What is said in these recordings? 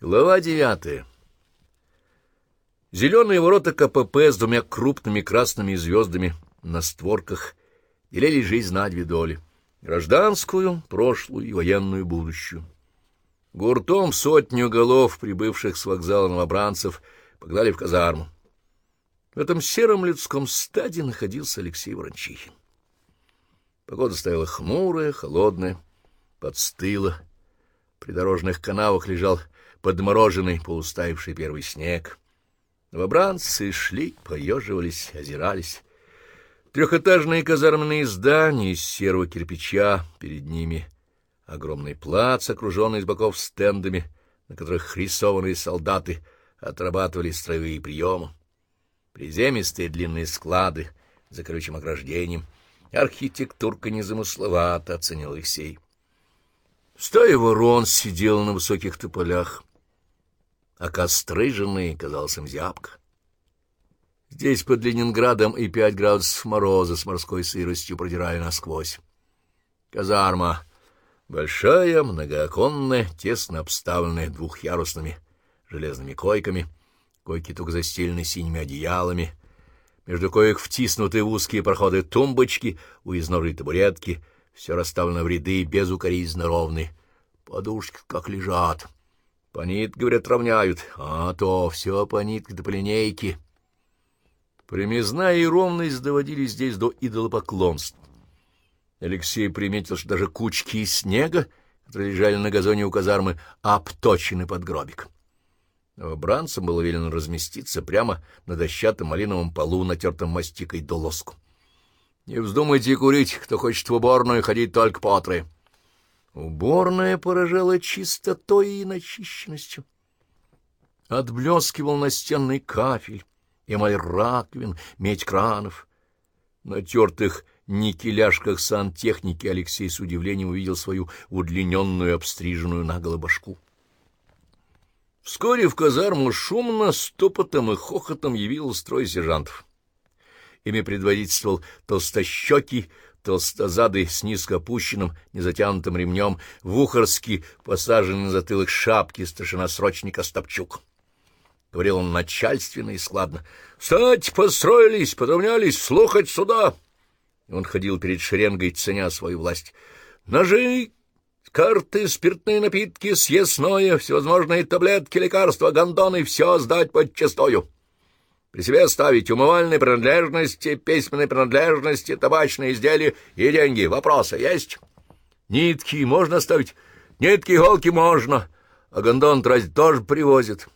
Глава девятая. Зеленые ворота КПП с двумя крупными красными звездами на створках делили жизнь на две доли — гражданскую, прошлую и военную будущую. Гуртом сотню голов, прибывших с вокзала новобранцев, погнали в казарму. В этом сером людском стаде находился Алексей Ворончихин. Погода стояла хмурая, холодная, подстыла. При дорожных канавах лежал подмороженный, полустаивший первый снег. Новобранцы шли, поеживались, озирались. Трехэтажные казарменные здания из серого кирпича, перед ними огромный плац, окруженный с боков стендами, на которых рисованные солдаты отрабатывали строевые приемы. Приземистые длинные склады за колючим ограждением. Архитектурка незамысловата, оценил Алексей. Стая ворон сидела на высоких тополях а костры жены казалось им зябко. Здесь под Ленинградом и пять градусов мороза с морской сыростью продирали насквозь. Казарма большая, многооконная, тесно обставленная двухъярусными железными койками, койки только застелены синими одеялами, между коек втиснуты в узкие проходы тумбочки, у изножей табуретки, все расставлено в ряды безукоризненно ровны, подушки как лежат. По нит, говорят, равняют, а то все по нитке да по линейке. Примизна и ровность доводили здесь до идолопоклонства. Алексей приметил, что даже кучки снега, которые лежали на газоне у казармы, обточены под гробик. Новобранцам было велено разместиться прямо на дощатом малиновом полу, натертом мастикой до лоску. — Не вздумайте курить, кто хочет в уборную ходить только по трое. Уборная поражала чистотой и начищенностью. Отблескивал настенный кафель, эмаль раковин, медь кранов. На тертых никеляшках сантехники Алексей с удивлением увидел свою удлиненную, обстриженную наголо башку. Вскоре в казарму шумно, стопотом и хохотом явил строй сержантов. Ими предводительствовал толстощекий, толстозадый с низко опущенным, незатянутым ремнем, в ухорски посаженный на затылок шапки старшина-срочника Стопчук. Говорил он начальственно и складно. — Встать, построились, подравнялись, слухать сюда! Он ходил перед шеренгой, ценя свою власть. — Ножи, карты, спиртные напитки, съестное, всевозможные таблетки, лекарства, гондоны — все сдать подчистую. При себе ставить умывальные принадлежности, письменные принадлежности, табачные изделия и деньги. Вопросы есть? Нитки можно ставить? Нитки, иголки можно. А гондон тратить тоже привозят.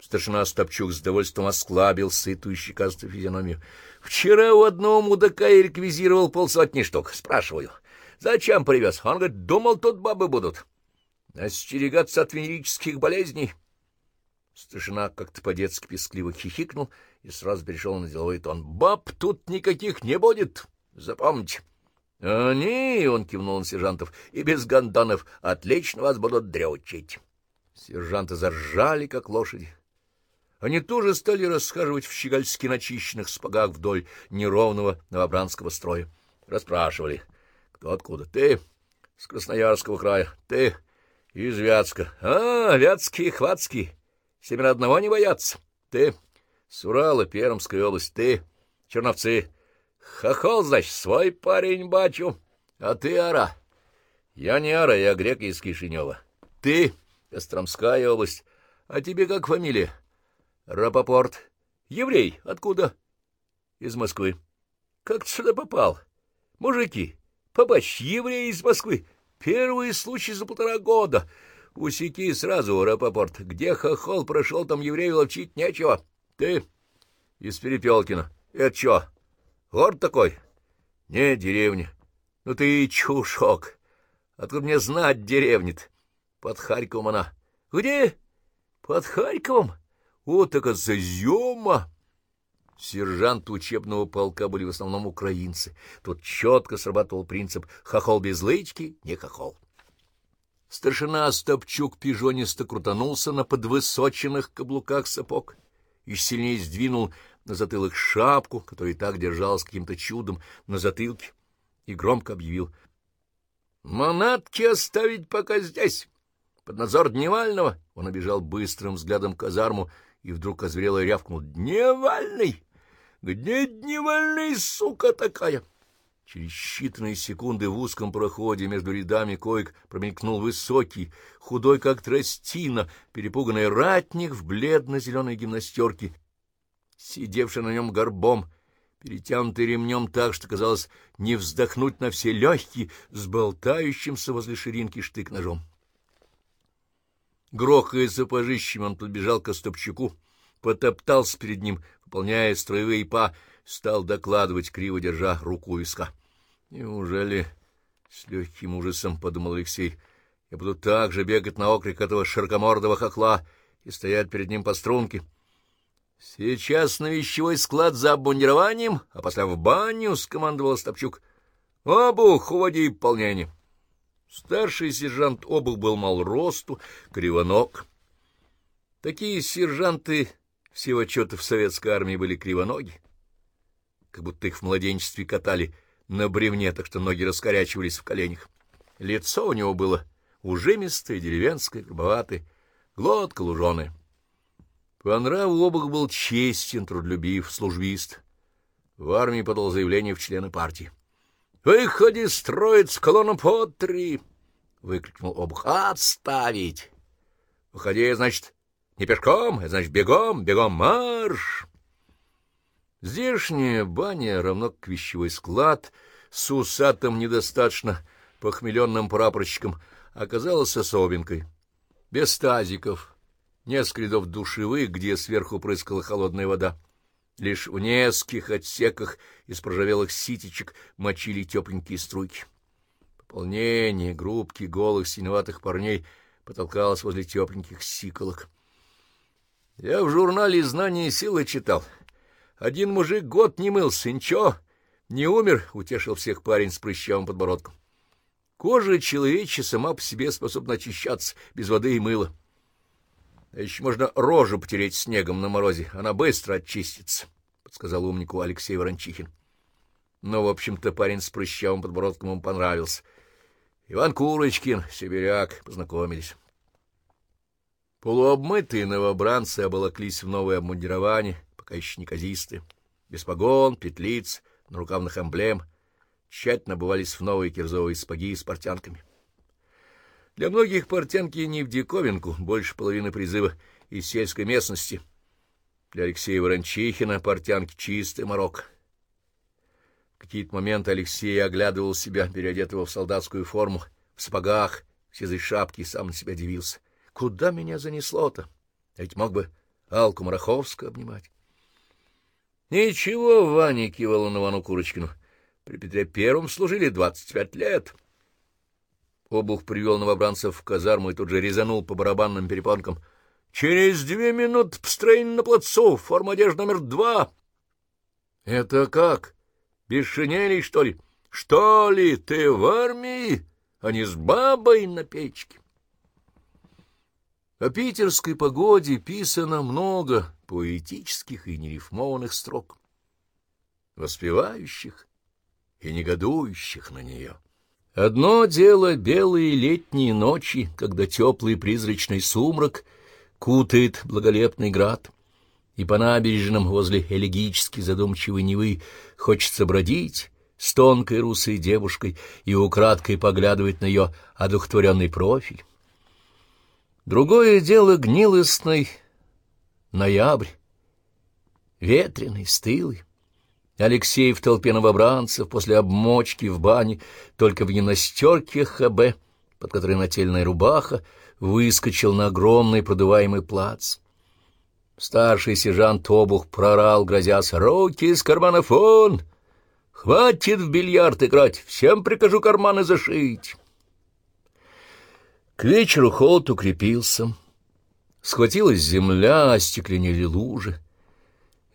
Старшина Стопчук с довольством осклабил сытую щекастую физиономию. Вчера у одного мудака я реквизировал полсотни штук. Спрашиваю, зачем привез? Он говорит, думал, тут бабы будут. Остерегаться от венерических болезней. Старшина как-то по-детски пескливо хихикнул и сразу перешел на деловой тон. — Баб тут никаких не будет, запомните. — Они, — он кивнул на сержантов, — и без гондонов отлично вас будут дрючить. Сержанты заржали, как лошади. Они тоже стали расхаживать в щегольски начищенных спагах вдоль неровного новобранского строя. Расспрашивали, кто откуда. — Ты с Красноярского края, ты из Вятска. — А, Вятский, Хватский. Семеро одного не боятся. Ты с Урала, Пермская область, ты Черновцы. Хохол, значит, свой парень бачу. А ты Ара. Я не Ара, я грек из Кишинева. Ты Костромская область. А тебе как фамилия? Рапопорт. Еврей. Откуда? Из Москвы. Как ты сюда попал? Мужики, побачь, еврей из Москвы. Первый случай за полтора года. Усеки сразу, Рапопорт. Где хохол прошел, там еврею ловчить нечего. Ты из Перепелкина. Это что, город такой? Не, деревня. Ну ты чушок. Откуда мне знать деревню-то? Под Харьковом она. Где? Под Харьковом? Вот так от зазема. Сержанты учебного полка были в основном украинцы. Тут четко срабатывал принцип «хохол без лычки, не хохол». Старшина Стопчук пижонисто крутанулся на подвысоченных каблуках сапог и сильнее сдвинул на затылок шапку, которая и так держалась каким-то чудом на затылке, и громко объявил. — Манатки оставить пока здесь. под надзор Дневального. Он обежал быстрым взглядом казарму и вдруг озверел и рявкнул. «Дневальный! Где Дневальный, сука такая?» Через считанные секунды в узком проходе между рядами коек промелькнул высокий, худой как тростина, перепуганный ратник в бледно-зеленой гимнастерке, сидевший на нем горбом, перетянутый ремнем так, что, казалось, не вздохнуть на все легкие, с болтающимся возле ширинки штык-ножом. Грохая сапожищем, он подбежал к Остапчуку, потоптался перед ним, выполняя строевые па, стал докладывать, криво держа руку виска. Неужели, с легким ужасом подумал Алексей, я буду так же бегать на окрик этого широкомордого хохла и стоять перед ним по струнке? Сейчас на вещевой склад за обмундированием, а после в баню, — скомандовал Стопчук. — Обух, уводи полнение. Старший сержант Обух был мал росту, кривоног. Такие сержанты всего отчеты в советской армии были кривоноги, как будто их в младенчестве катали на бревне, так что ноги раскорячивались в коленях. Лицо у него было ужимистое, деревенское, грубоватое, глотка луженая. По нраву обух был честен, трудолюбив, службист. В армии подал заявление в члены партии. — Выходи строить колонну по три! — выкрикнул обух. — Отставить! — Выходи, значит, не пешком, а значит, бегом, бегом марш! Здешняя баня, равно как вещевой склад, с усатым недостаточно похмеленным прапорщиком, оказалась особенкой. Без тазиков, несколько рядов душевых, где сверху прыскала холодная вода. Лишь в нескольких отсеках из проржавелых ситечек мочили тепленькие струйки. Пополнение группки голых синеватых парней потолкалось возле тепленьких сиколок. Я в журнале «Знания и силы» читал — один мужик год не мылся, ничего, не умер, — утешил всех парень с прыщавым подбородком. Кожа человечья сама по себе способна очищаться без воды и мыла. А еще можно рожу потереть снегом на морозе, она быстро очистится, — подсказал умнику Алексей Ворончихин. Но, в общем-то, парень с прыщавым подбородком ему понравился. Иван Курочкин, сибиряк, познакомились. Полуобмытые новобранцы оболоклись в новое обмундирование — пока еще неказистые, без погон, петлиц, на рукавных эмблем, тщательно обувались в новые кирзовые сапоги с портянками. Для многих портянки не в диковинку, больше половины призыва из сельской местности. Для Алексея Ворончихина портянки чистый морок. В какие-то моменты Алексей оглядывал себя, переодетого в солдатскую форму, в сапогах, в сизой шапке, и сам на себя дивился. Куда меня занесло-то? А ведь мог бы Алку Мараховскую обнимать. Ничего, Ваня кивал он Ивану Курочкину. При Петре Первом служили двадцать пять лет. Обух привел новобранцев в казарму и тут же резанул по барабанным перепонкам. «Через две минуты построение на плацу, форма одежды номер два». «Это как? Без шинелей, что ли?» «Что ли, ты в армии, а не с бабой на печке?» О питерской погоде писано много поэтических и нерифмованных строк, воспевающих и негодующих на нее. Одно дело — белые летние ночи, когда теплый призрачный сумрак кутает благолепный град, и по набережным возле элегически задумчивой Невы хочется бродить с тонкой русой девушкой и украдкой поглядывать на ее одухотворенный профиль. Другое дело гнилостный ноябрь, ветреный, стылый. Алексей в толпе новобранцев после обмочки в бане, только в гимнастерке ХБ, под которой нательная рубаха, выскочил на огромный продуваемый плац. Старший сержант Обух прорал, грозясь, «Руки из кармана фон! Хватит в бильярд играть, всем прикажу карманы зашить!» К вечеру холод укрепился. Схватилась земля, остекленели лужи.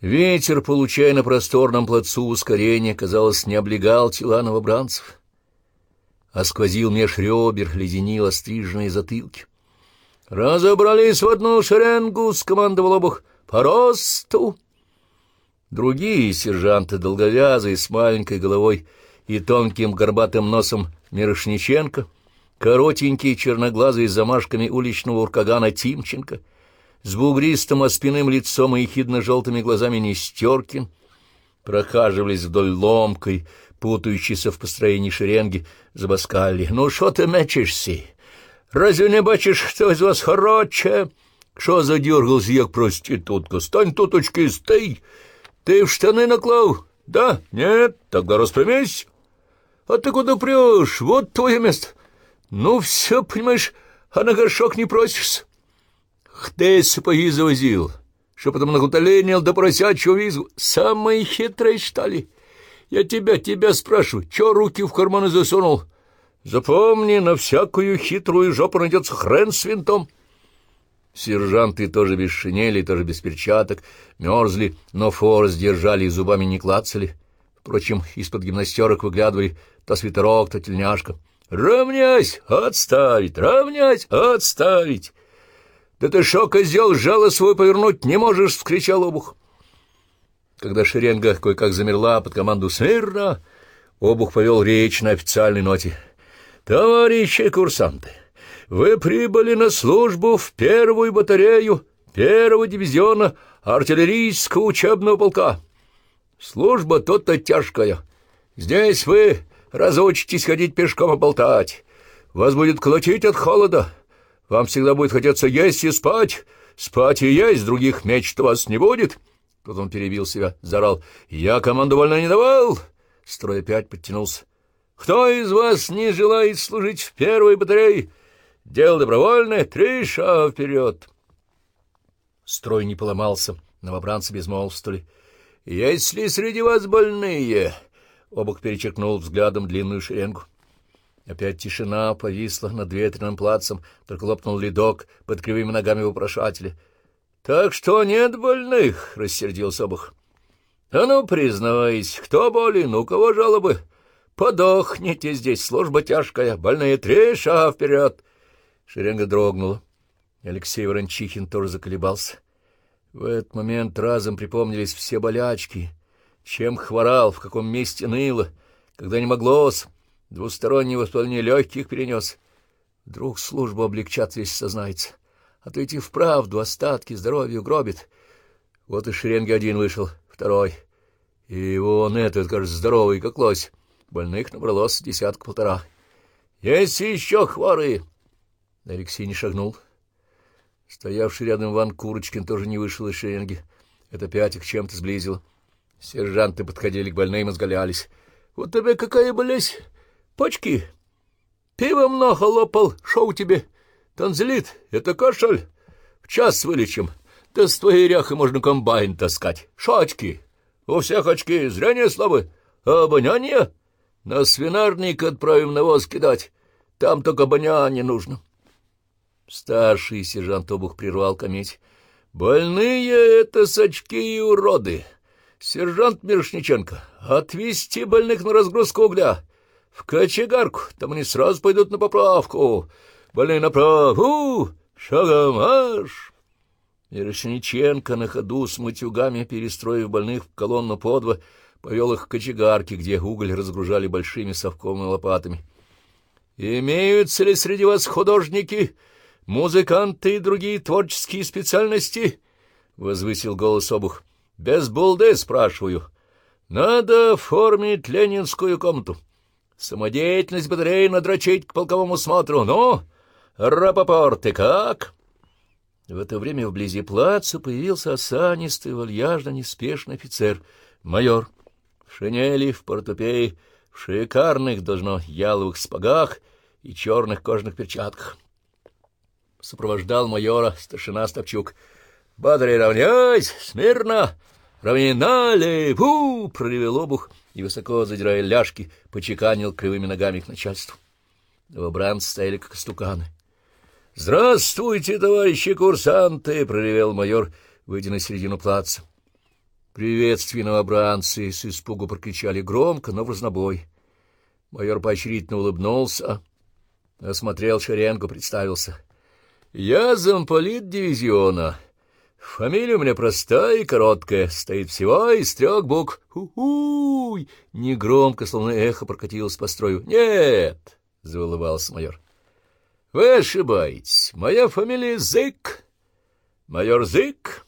Ветер, получая на просторном плацу ускорение, казалось, не облегал тела новобранцев, а сквозил меж ребер, леденил остриженные затылки. «Разобрались в одну шеренгу!» — скомандовал обух. «По росту!» Другие сержанты, долговязые, с маленькой головой и тонким горбатым носом Мирошниченко — коротенький, черноглазый, с замашками уличного уркагана Тимченко, с бугристым оспиным лицом и ехидно-желтыми глазами Нестеркин, прохаживались вдоль ломкой, путающейся в построении шеренги, забаскали. «Ну, что ты мечешься? Разве не бачишь, кто из вас хороше?» «Що задергался, як проститутка? Стань туточки, стей! Ты в штаны наклал? Да? Нет? Тогда распрямись!» А ты куда прешь? Вот твое место. Ну, все, понимаешь, а на горшок не просишься. Ты сапоги завозил, что потом на гуталение до поросячьего визгу. Самый хитрый, что ли? Я тебя, тебя спрашиваю, чё руки в карманы засунул? Запомни, на всякую хитрую жопу найдется хрен с винтом. Сержанты тоже без шинели, тоже без перчаток, мерзли, но фор сдержали и зубами не клацали. Впрочем, из-под гимнастерок выглядывали то свитерок, то тельняшка. «Равнясь! Отставить! Равнясь! Отставить!» «Да ты шо, козел, жало свой повернуть не можешь!» — вскричал обух. Когда шеренга кое-как замерла под команду «Смирно!», обух повел речь на официальной ноте. «Товарищи курсанты, вы прибыли на службу в первую батарею первого дивизиона артиллерийского учебного полка. Служба тут-то тяжкая. Здесь вы разучитесь ходить пешком и болтать. Вас будет колотить от холода. Вам всегда будет хотеться есть и спать. Спать и есть, других мечт у вас не будет. Тут он перебил себя, зарал. Я команду вольно не давал. Строй опять подтянулся. Кто из вас не желает служить в первой батарее? Дело добровольное, три шага вперед. Строй не поломался, новобранцы безмолвствовали. Если среди вас больные... Обух перечеркнул взглядом длинную шеренгу. Опять тишина повисла над ветреным плацем, только лопнул ледок под кривыми ногами вопрошателя. — Так что нет больных? — рассердился Обух. — А ну, признавайся, кто болен, у кого жалобы? Подохните здесь, служба тяжкая, больные три шага вперед. Шеренга дрогнула. Алексей Ворончихин тоже заколебался. В этот момент разом припомнились все болячки, чем хворал, в каком месте ныло, когда не моглось, двустороннее воспаление легких перенес. Вдруг службу облегчат, если сознается, а то идти вправду остатки здоровья гробит. Вот и шеренги один вышел, второй. И вон этот, кажется, здоровый, как лось. Больных набралось десятка-полтора. Есть еще хворые. Алексей не шагнул. Стоявший рядом Иван Курочкин тоже не вышел из шеренги. Это опять их чем-то сблизило. Сержанты подходили к больным и изгалялись. — Вот тебе какая болезнь? Почки? Пиво много лопал. Шо у тебе? Танзелит? Это кашель? В час вылечим. Да с твоей ряхой можно комбайн таскать. Шо очки? У всех очки. Зрение слабое. А обоняние? На свинарник отправим навоз кидать. Там только обоняние нужно. Старший сержант Обух прервал кометь. — Больные — это сачки и уроды. «Сержант Мирошниченко, отвезти больных на разгрузку угля. В кочегарку, там они сразу пойдут на поправку. Больные направо, шагом марш!» Мирошниченко на ходу с матюгами, перестроив больных в колонну подва, повел их к кочегарке, где уголь разгружали большими совковыми лопатами. «Имеются ли среди вас художники, музыканты и другие творческие специальности?» — возвысил голос обух. Без булды, спрашиваю. Надо оформить ленинскую комнату. Самодеятельность батареи надрочить к полковому смотру. Ну, Рапопор, ты как? В это время вблизи плаца появился осанистый, вальяжно, неспешный офицер, майор, в шинели, в портупее, в шикарных, должно, яловых спагах и черных кожаных перчатках. Сопровождал майора старшина Ставчук — Бодрый равняйсь, смирно, равнинали, фу, проревел обух и, высоко задирая ляжки, почеканил кривыми ногами к начальству. Новобранцы стояли как стуканы. — Здравствуйте, товарищи курсанты! — проревел майор, выйдя на середину плаца. Приветствие новобранцы с испугу прокричали громко, но в разнобой. Майор поощрительно улыбнулся, осмотрел шеренгу, представился. — Я замполит дивизиона. Фамилия у меня простая и короткая, стоит всего из трех букв. «Ху-хуй!» Негромко, словно эхо, прокатилось по строю. «Нет!» — заулыбался майор. — Вы ошибаетесь. Моя фамилия Зык. Майор Зык.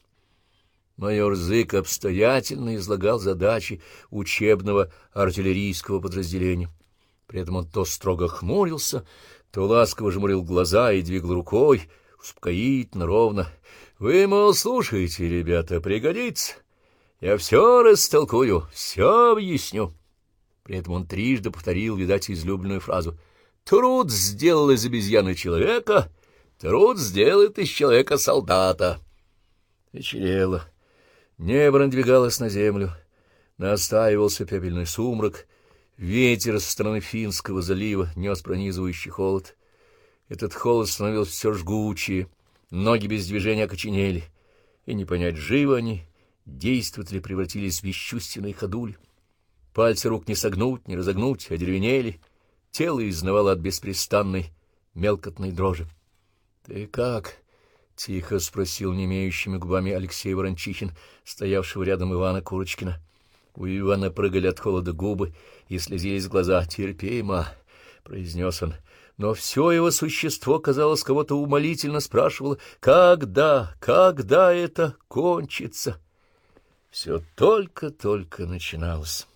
Майор Зык обстоятельно излагал задачи учебного артиллерийского подразделения. При этом он то строго хмурился, то ласково жмурил глаза и двигал рукой, успокоительно, ровно. — Вы, мол, слушайте, ребята, пригодится. Я все растолкую, все объясню. При этом он трижды повторил, видать, излюбленную фразу. «Труд сделал из обезьяны человека, труд сделает из человека солдата». Вечерело. Небо надвигалось на землю. Настаивался пепельный сумрак. Ветер со стороны Финского залива нес пронизывающий холод. Этот холод становился все жгучее. Ноги без движения окоченели. И не понять, живы они, действуют ли, превратились в бесчувственные ходули. Пальцы рук не согнуть, не разогнуть, одеревенели. Тело изнывало от беспрестанной мелкотной дрожи. — Ты как? — тихо спросил немеющими губами Алексей Ворончихин, стоявшего рядом Ивана Курочкина. У Ивана прыгали от холода губы и слезились глаза. «Терпимо», — произнес он. Но все его существо, казалось, кого-то умолительно спрашивало, «Когда, когда это кончится?» Все только-только начиналось.